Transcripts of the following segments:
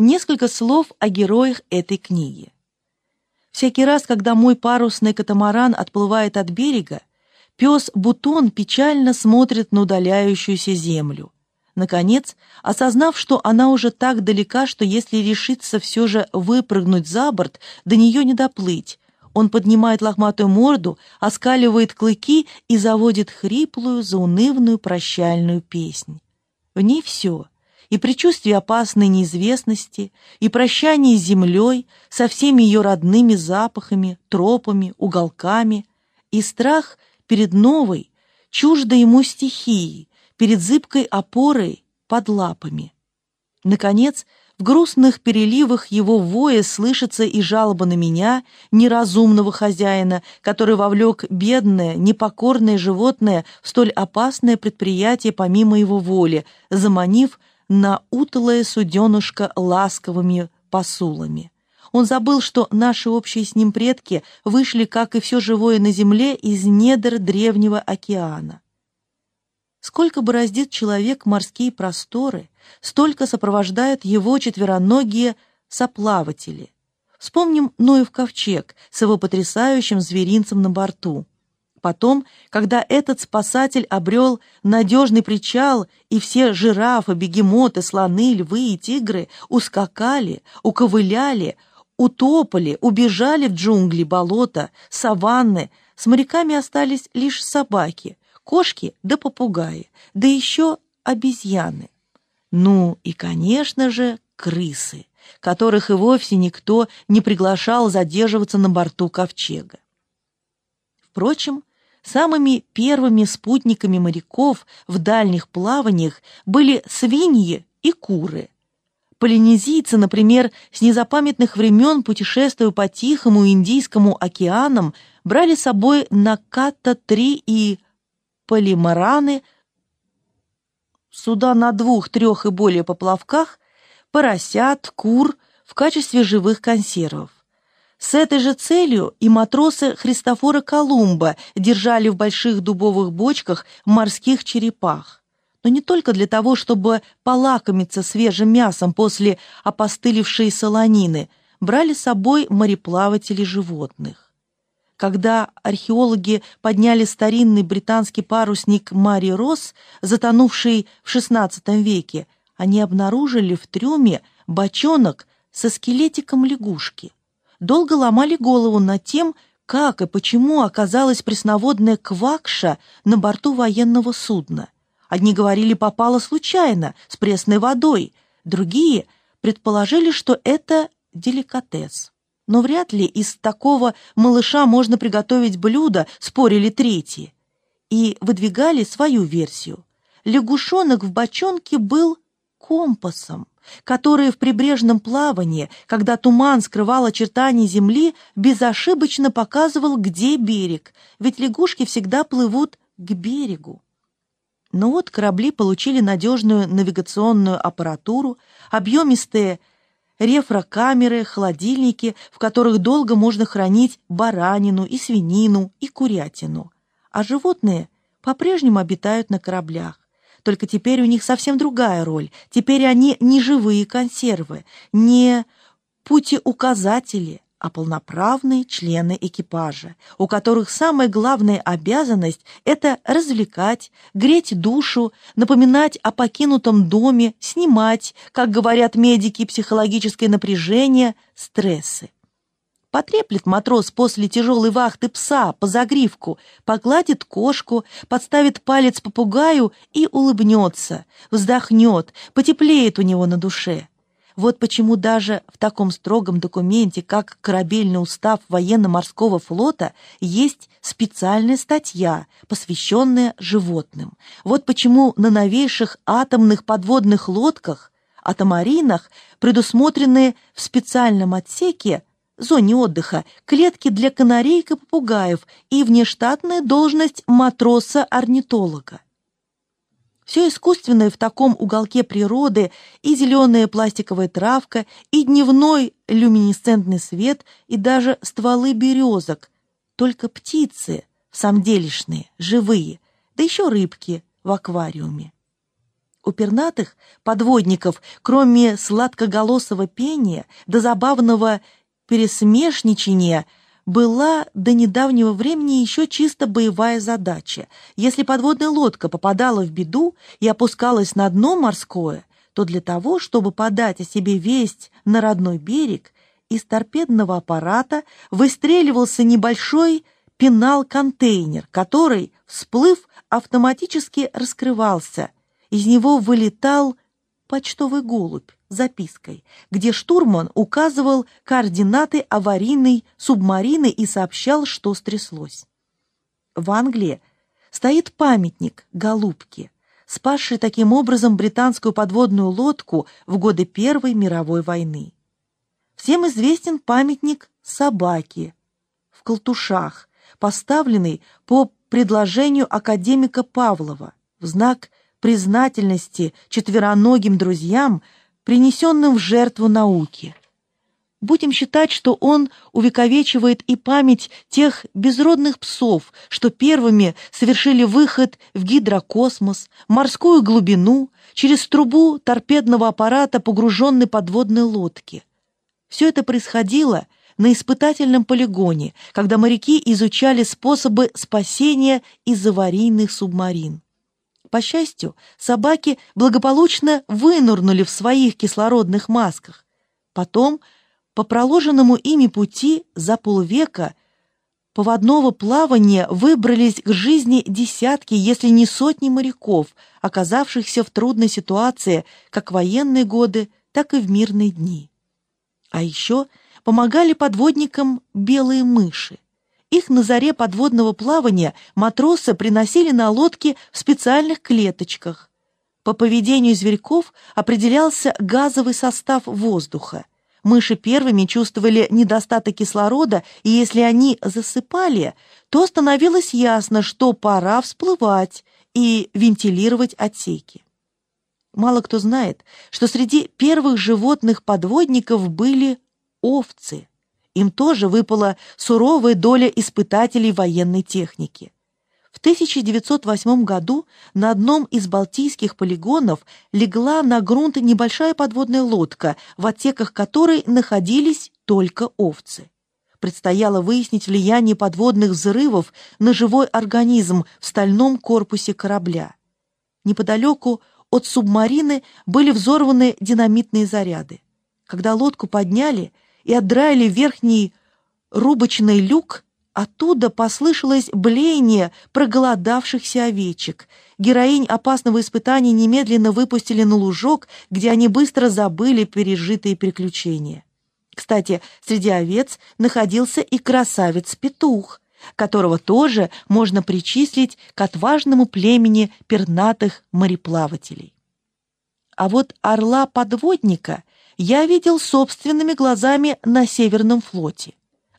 Несколько слов о героях этой книги. Всякий раз, когда мой парусный катамаран отплывает от берега, пес Бутон печально смотрит на удаляющуюся землю. Наконец, осознав, что она уже так далека, что если решиться все же выпрыгнуть за борт, до нее не доплыть, он поднимает лохматую морду, оскаливает клыки и заводит хриплую, заунывную прощальную песнь. В ней все — и предчувствие опасной неизвестности, и прощание с землей, со всеми ее родными запахами, тропами, уголками, и страх перед новой, чуждой ему стихией, перед зыбкой опорой под лапами. Наконец, в грустных переливах его воя слышится и жалоба на меня, неразумного хозяина, который вовлек бедное, непокорное животное в столь опасное предприятие помимо его воли, заманив на утылое суденушка ласковыми посулами. Он забыл, что наши общие с ним предки вышли, как и все живое на земле, из недр древнего океана. Сколько бы раздит человек морские просторы, столько сопровождают его четвероногие соплаватели. Вспомним Ноев ковчег с его потрясающим зверинцем на борту. Потом, когда этот спасатель обрел надежный причал, и все жирафы, бегемоты, слоны, львы и тигры ускакали, уковыляли, утопали, убежали в джунгли, болота, саванны, с моряками остались лишь собаки, кошки да попугаи, да еще обезьяны. Ну и, конечно же, крысы, которых и вовсе никто не приглашал задерживаться на борту ковчега. Впрочем, самыми первыми спутниками моряков в дальних плаваниях были свиньи и куры. Полинезийцы, например, с незапамятных времен, путешествуя по Тихому Индийскому океанам, брали с собой на Ката-3 и полимараны, суда на двух, трех и более поплавках, поросят, кур в качестве живых консервов. С этой же целью и матросы Христофора Колумба держали в больших дубовых бочках морских черепах. Но не только для того, чтобы полакомиться свежим мясом после опостылевшей солонины, брали с собой мореплаватели животных. Когда археологи подняли старинный британский парусник Мари Росс, затонувший в XVI веке, они обнаружили в трюме бочонок со скелетиком лягушки долго ломали голову над тем, как и почему оказалась пресноводная квакша на борту военного судна. Одни говорили, попала случайно, с пресной водой, другие предположили, что это деликатес. Но вряд ли из такого малыша можно приготовить блюдо, спорили третьи. И выдвигали свою версию. Лягушонок в бочонке был компасом который в прибрежном плавании, когда туман скрывал очертания земли, безошибочно показывал, где берег, ведь лягушки всегда плывут к берегу. Но вот корабли получили надежную навигационную аппаратуру, объемистые рефракамеры, холодильники, в которых долго можно хранить баранину и свинину и курятину. А животные по-прежнему обитают на кораблях. Только теперь у них совсем другая роль. Теперь они не живые консервы, не путеуказатели, а полноправные члены экипажа, у которых самая главная обязанность – это развлекать, греть душу, напоминать о покинутом доме, снимать, как говорят медики, психологическое напряжение, стрессы. Потреплет матрос после тяжелой вахты пса по загривку, погладит кошку, подставит палец попугаю и улыбнется, вздохнет, потеплеет у него на душе. Вот почему даже в таком строгом документе, как корабельный устав военно-морского флота, есть специальная статья, посвященная животным. Вот почему на новейших атомных подводных лодках, атомаринах, предусмотрены в специальном отсеке зоне отдыха, клетки для канареек и попугаев и внештатная должность матроса-орнитолога. Все искусственное в таком уголке природы, и зеленая пластиковая травка, и дневной люминесцентный свет, и даже стволы березок. Только птицы, делешные, живые, да еще рыбки в аквариуме. У пернатых подводников, кроме сладкоголосого пения до забавного пересмешничания, была до недавнего времени еще чисто боевая задача. Если подводная лодка попадала в беду и опускалась на дно морское, то для того, чтобы подать о себе весть на родной берег, из торпедного аппарата выстреливался небольшой пенал-контейнер, который, всплыв, автоматически раскрывался. Из него вылетал почтовый голубь запиской, где штурман указывал координаты аварийной субмарины и сообщал, что стряслось. В Англии стоит памятник голубке, спасшей таким образом британскую подводную лодку в годы Первой мировой войны. Всем известен памятник собаке в Колтушах, поставленный по предложению академика Павлова в знак признательности четвероногим друзьям, принесенным в жертву науке. Будем считать, что он увековечивает и память тех безродных псов, что первыми совершили выход в гидрокосмос, морскую глубину, через трубу торпедного аппарата погруженной подводной лодки. Все это происходило на испытательном полигоне, когда моряки изучали способы спасения из аварийных субмарин. По счастью, собаки благополучно вынурнули в своих кислородных масках. Потом, по проложенному ими пути за полвека, поводного плавания выбрались к жизни десятки, если не сотни моряков, оказавшихся в трудной ситуации как в военные годы, так и в мирные дни. А еще помогали подводникам белые мыши. Их на заре подводного плавания матросы приносили на лодке в специальных клеточках. По поведению зверьков определялся газовый состав воздуха. Мыши первыми чувствовали недостаток кислорода, и если они засыпали, то становилось ясно, что пора всплывать и вентилировать отсеки. Мало кто знает, что среди первых животных-подводников были овцы. Им тоже выпала суровая доля испытателей военной техники. В 1908 году на одном из балтийских полигонов легла на грунт небольшая подводная лодка, в отсеках которой находились только овцы. Предстояло выяснить влияние подводных взрывов на живой организм в стальном корпусе корабля. Неподалеку от субмарины были взорваны динамитные заряды. Когда лодку подняли и отдраили верхний рубочный люк, оттуда послышалось блеяние проголодавшихся овечек. Героинь опасного испытания немедленно выпустили на лужок, где они быстро забыли пережитые приключения. Кстати, среди овец находился и красавец-петух — которого тоже можно причислить к отважному племени пернатых мореплавателей. А вот орла-подводника я видел собственными глазами на Северном флоте.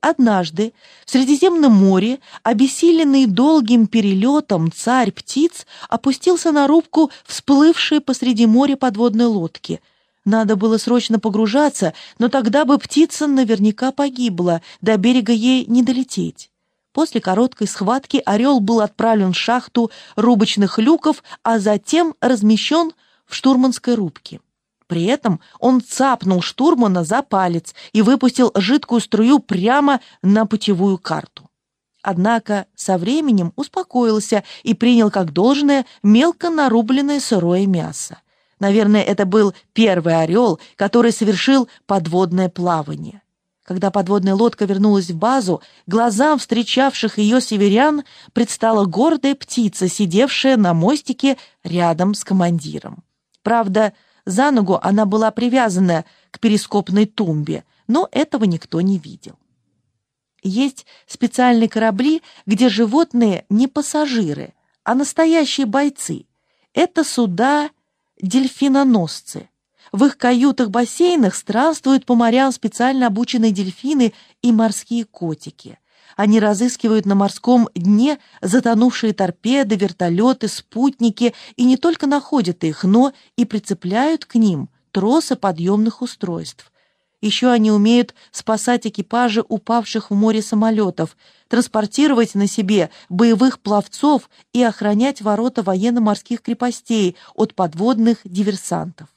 Однажды в Средиземном море, обессиленный долгим перелетом царь птиц опустился на рубку всплывшей посреди моря подводной лодки. Надо было срочно погружаться, но тогда бы птица наверняка погибла, до берега ей не долететь. После короткой схватки «Орел» был отправлен в шахту рубочных люков, а затем размещен в штурманской рубке. При этом он цапнул штурмана за палец и выпустил жидкую струю прямо на путевую карту. Однако со временем успокоился и принял как должное мелко нарубленное сырое мясо. Наверное, это был первый орел, который совершил подводное плавание. Когда подводная лодка вернулась в базу, глазам встречавших ее северян предстала гордая птица, сидевшая на мостике рядом с командиром. Правда, за ногу она была привязана к перископной тумбе, но этого никто не видел. Есть специальные корабли, где животные не пассажиры, а настоящие бойцы. Это суда-дельфиноносцы. В их каютах-бассейнах странствуют по морям специально обученные дельфины и морские котики. Они разыскивают на морском дне затонувшие торпеды, вертолеты, спутники и не только находят их, но и прицепляют к ним тросы подъемных устройств. Еще они умеют спасать экипажи упавших в море самолетов, транспортировать на себе боевых пловцов и охранять ворота военно-морских крепостей от подводных диверсантов.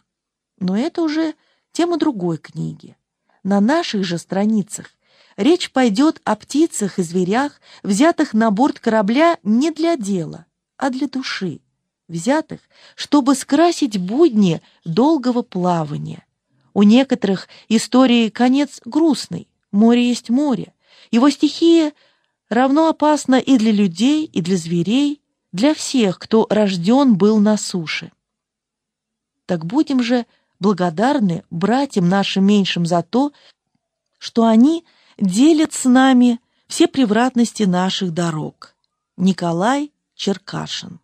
Но это уже тема другой книги. На наших же страницах речь пойдет о птицах и зверях, взятых на борт корабля не для дела, а для души, взятых, чтобы скрасить будни долгого плавания, у некоторых истории конец грустный. Море есть море. Его стихия равно опасна и для людей, и для зверей, для всех, кто рожден был на суше. Так будем же благодарны братьям нашим меньшим за то, что они делят с нами все превратности наших дорог. Николай Черкашин